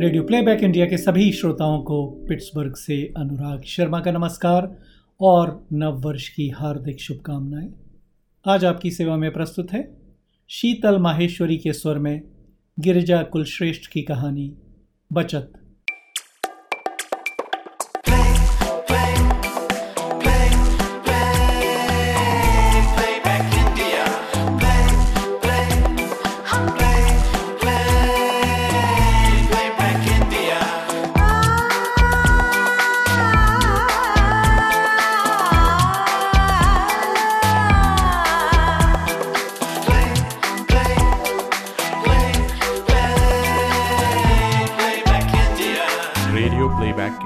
Radio playback India के सभी श्रोताओं को पिट्सबर्ग से अनुराग शर्मा का नमस्कार और नव वर्ष की हार्दिक शुभकामनाएँ। आज आपकी सेवा में प्रस्तुत है शीतल माहेश्वरी के स्वर में गिरिजा कुलश्रेष्ठ की कहानी, बचत।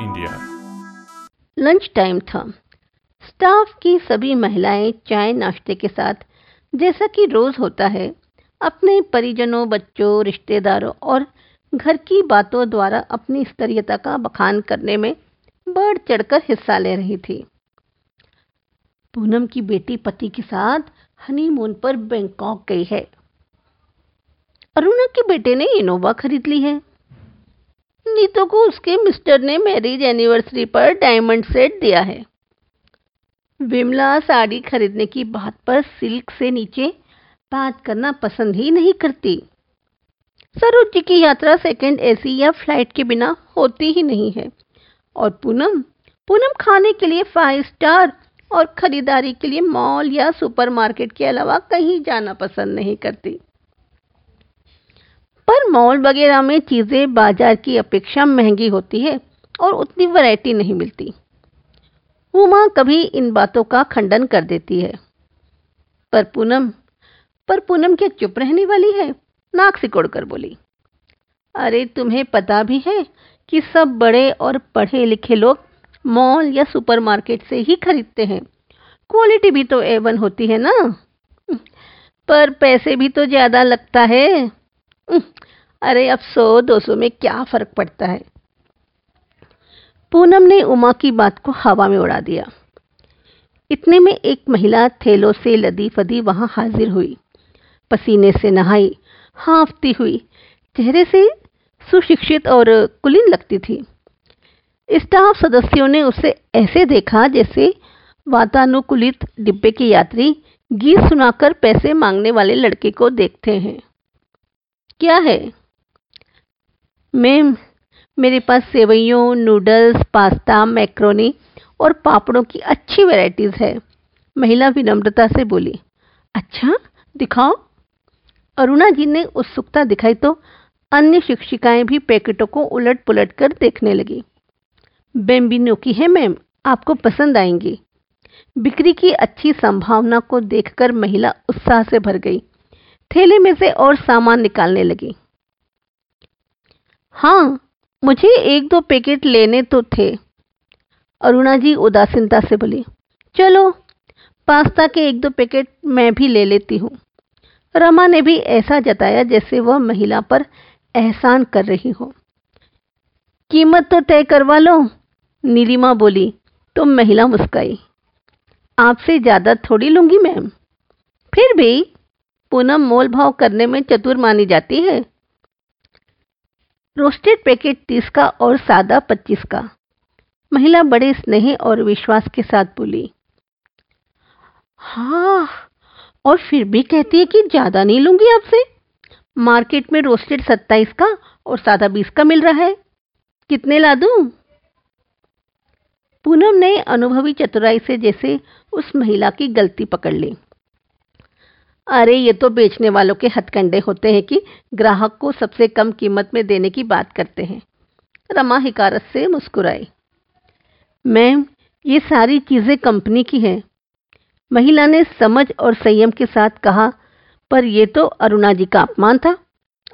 इंडिया लंच टाइम था। स्टाफ की सभी महिलाएँ चाय नाश्ते के साथ, जैसा कि रोज होता है, अपने परिजनों, बच्चों, रिश्तेदारों और घर की बातों द्वारा अपनी स्तरीयता का बखान करने में बढ़ चढ़कर हिस्सा ले रही थी। पूनम की बेटी पति के साथ हनीमून पर बैंकॉक गई है। अरुणा के बेटे ने इनोवा खरीद ली है। नीतू को उसके मिस्टर ने मैरिज एनिवर्सरी पर डायमंड सेट दिया है। विमला साड़ी खरीदने की बात पर सिल्क से नीचे बात करना पसंद ही नहीं करती। सरोज जी की यात्रा सेकंड एसी या फ़्लाइट के बिना होती ही नहीं है। और पूनम पूनम खाने के लिए फाइव स्टार और खरीदारी के लिए मॉल या सुपरमार्केट के अलावा कहीं जाना पसंद नहीं करती। पर मॉल वगैरह में चीज़ें बाज़ार की अपेक्षा महँगी होती है और उतनी वैरायटी नहीं मिलती। उमा कभी इन बातों का खंडन कर देती है। पर पूनम पर पूनम क्या चुप रहने वाली है? नाक सिकोड़ कर बोली। अरे तुम्हें पता भी है कि सब बड़े और पढ़े लिखे लोग मॉल या सुपरमार्केट से ही खरीदते हैं। क्वालिटी भी तो एवन होती है ना? पर पैसे भी तो ज़्यादा लगता है। अरे अब सौ दो सौ में क्या फ़र्क पड़ता है? पूनम ने उमा की बात को हवा में उड़ा दिया। इतने में एक महिला थैलों से लदी फदी वहाँ हाजिर हुई। पसीने से नहाई, हाँफती हुई। चेहरे से सुशिक्षित और कुलीन लगती थी। स्टाफ सदस्यों ने उसे ऐसे देखा जैसे वातानुकूलित डिब्बे के यात्री गीत सुनाकर पैसे मांगने वाले लड़के को देखते हैं। क्या है? मैम, मेरे पास सेवइयों, नूडल्स, पास्ता, मैक्रोनी और पापड़ों की अच्छी वैरायटीज है। महिला विनम्रता से बोली अच्छा दिखाओ। अरुणा जी ने उत्सुकता दिखाई तो अन्य शिक्षिकाएँ भी पैकेटों को उलट पुलट कर देखने लगी। बेम्बिनो की है मैम, आपको पसंद आएँगी। बिक्री की अच्छी संभावना को देखकर महिला उत्साह से भर गई। थैले में से और सामान निकालने लगी। हाँ मुझे एक दो पैकेट लेने तो थे। अरुणा जी उदासीनता से बोली, चलो, पास्ता के एक दो पैकेट मैं भी ले लेती हूँ। रमा ने भी ऐसा जताया जैसे वह महिला पर एहसान कर रही हो। कीमत तो तय करवा लो, नीलिमा बोली तो महिला मुस्काई। आपसे ज़्यादा थोड़ी लूँगी, मैम। फिर भी पूनम मोल भाव करने में चतुर मानी जाती है। रोस्टेड पैकेट तीस का और सादा पच्चीस का। महिला बड़े स्नेह और विश्वास के साथ बोली हाँ और फिर भी कहती है कि ज़्यादा नहीं लूँगी आपसे। मार्केट में रोस्टेड सत्ताईस का और सादा बीस का मिल रहा है। कितने ला दूँ? पूनम ने अनुभवी चतुराई से जैसे उस महिला की गलती पकड़ ली। अरे, ये तो बेचने वालों के हथकंडे होते हैं कि ग्राहक को सबसे कम कीमत में देने की बात करते हैं। रमा हिकारत से मुस्कुराई। मैम, ये सारी चीज़ें कंपनी की हैं। महिला ने समझ और संयम के साथ कहा, पर यह तो अरुणा जी का अपमान था।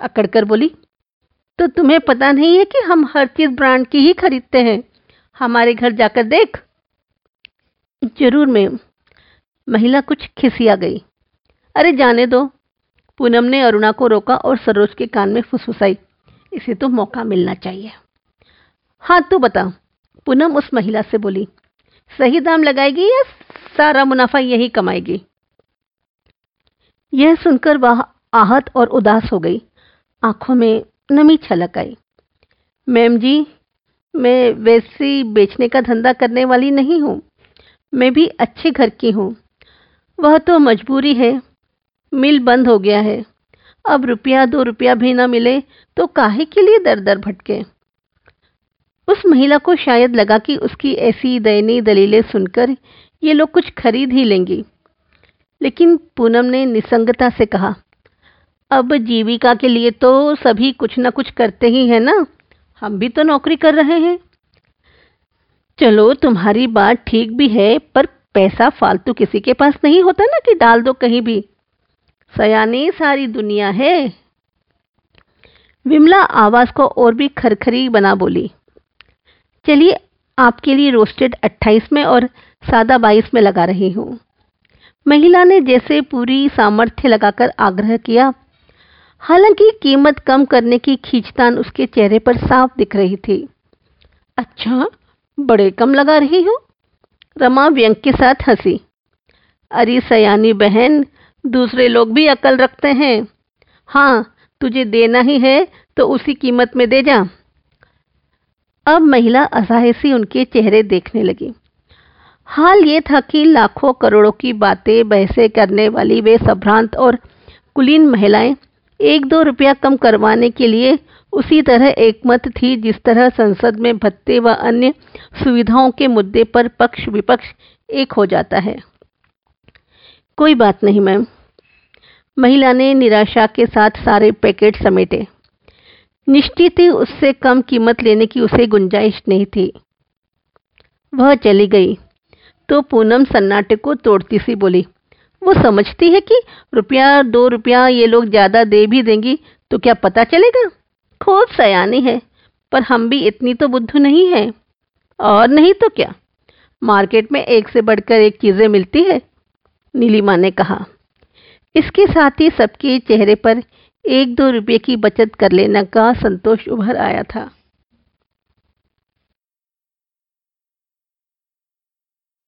अकड़कर बोली तो तुम्हें पता नहीं है कि हम हर चीज़ ब्रांड की ही खरीदते हैं। हमारे घर जाकर देख। ज़रूर, मैम। महिला कुछ खिसिया गई। अरे जाने दो। पूनम ने अरुणा को रोका और सरोज के कान में फुसफुसाई। इसे तो मौका मिलना चाहिए। हाँ तो बता। पूनम उस महिला से बोली, सही दाम लगाएगी या सारा मुनाफा यही कमाएगी? यह सुनकर वह आहत और उदास हो गई। आँखों में नमी छलक आई। मैम जी, मैं वैसी बेचने का धंधा करने वाली नहीं हूँ। मैं भी अच्छे घर की हूँ। वह तो मजबूरी है। मिल बंद हो गया है। अब रुपया, दो रुपया भी ना मिले तो काहे के लिए दर दर भटके? उस महिला को शायद लगा कि उसकी ऐसी दयनीय दलीलें सुनकर ये लोग कुछ खरीद ही लेंगी। लेकिन पूनम ने निसंगता से कहा, अब जीविका के लिए तो सभी कुछ ना कुछ करते ही हैं ना? हम भी तो नौकरी कर रहे हैं। चलो, तुम्हारी बात ठीक भी है, पर पैसा फालतू किसी के पास नहीं होता ना कि डाल दो कहीं भी। सयानी सारी दुनिया है। विमला आवाज़ को और भी खरखरी बना बोली। चलिए, आपके लिए रोस्टेड 28 में और सादा 22 में लगा रही हूँ। महिला ने जैसे पूरी सामर्थ्य लगाकर आग्रह किया। हालाँकि कीमत कम करने की खींचतान उसके चेहरे पर साफ़ दिख रही थी। अच्छा बड़े कम लगा रही हो? रमा व्यंग के साथ हँसी। अरे सयानी बहन दूसरे लोग भी अकल रखते हैं। हाँ तुझे देना ही है तो उसी कीमत में दे जा। अब महिला असहाय सी उनके चेहरे देखने लगी। हाल ये था कि लाखों करोड़ों की बातें, बहसें करने वाली वे संभ्रांत और कुलीन महिलाएँ एक दो रुपया कम करवाने के लिए उसी तरह एकमत थी जिस तरह संसद में भत्ते व अन्य सुविधाओं के मुद्दे पर पक्ष विपक्ष एक हो जाता है। कोई बात नहीं, मैम। महिला ने निराशा के साथ सारे पैकेट समेटे। निश्चित ही उससे कम कीमत लेने की उसे गुंजाइश नहीं थी। वह चली गई तो पूनम सन्नाटे को तोड़ती सी बोली, वो समझती है कि रुपया, दो रुपया ये लोग ज़्यादा दे भी देंगी तो क्या पता चलेगा? खूब सयानी है, पर हम भी इतनी तो बुद्धू नहीं है। और नहीं तो क्या? मार्केट में एक से बढ़कर एक चीज़ें मिलती है, नीलिमा ने कहा। इसके साथ ही सबके चेहरे पर एक दो रुपये की बचत कर लेने का संतोष उभर आया था।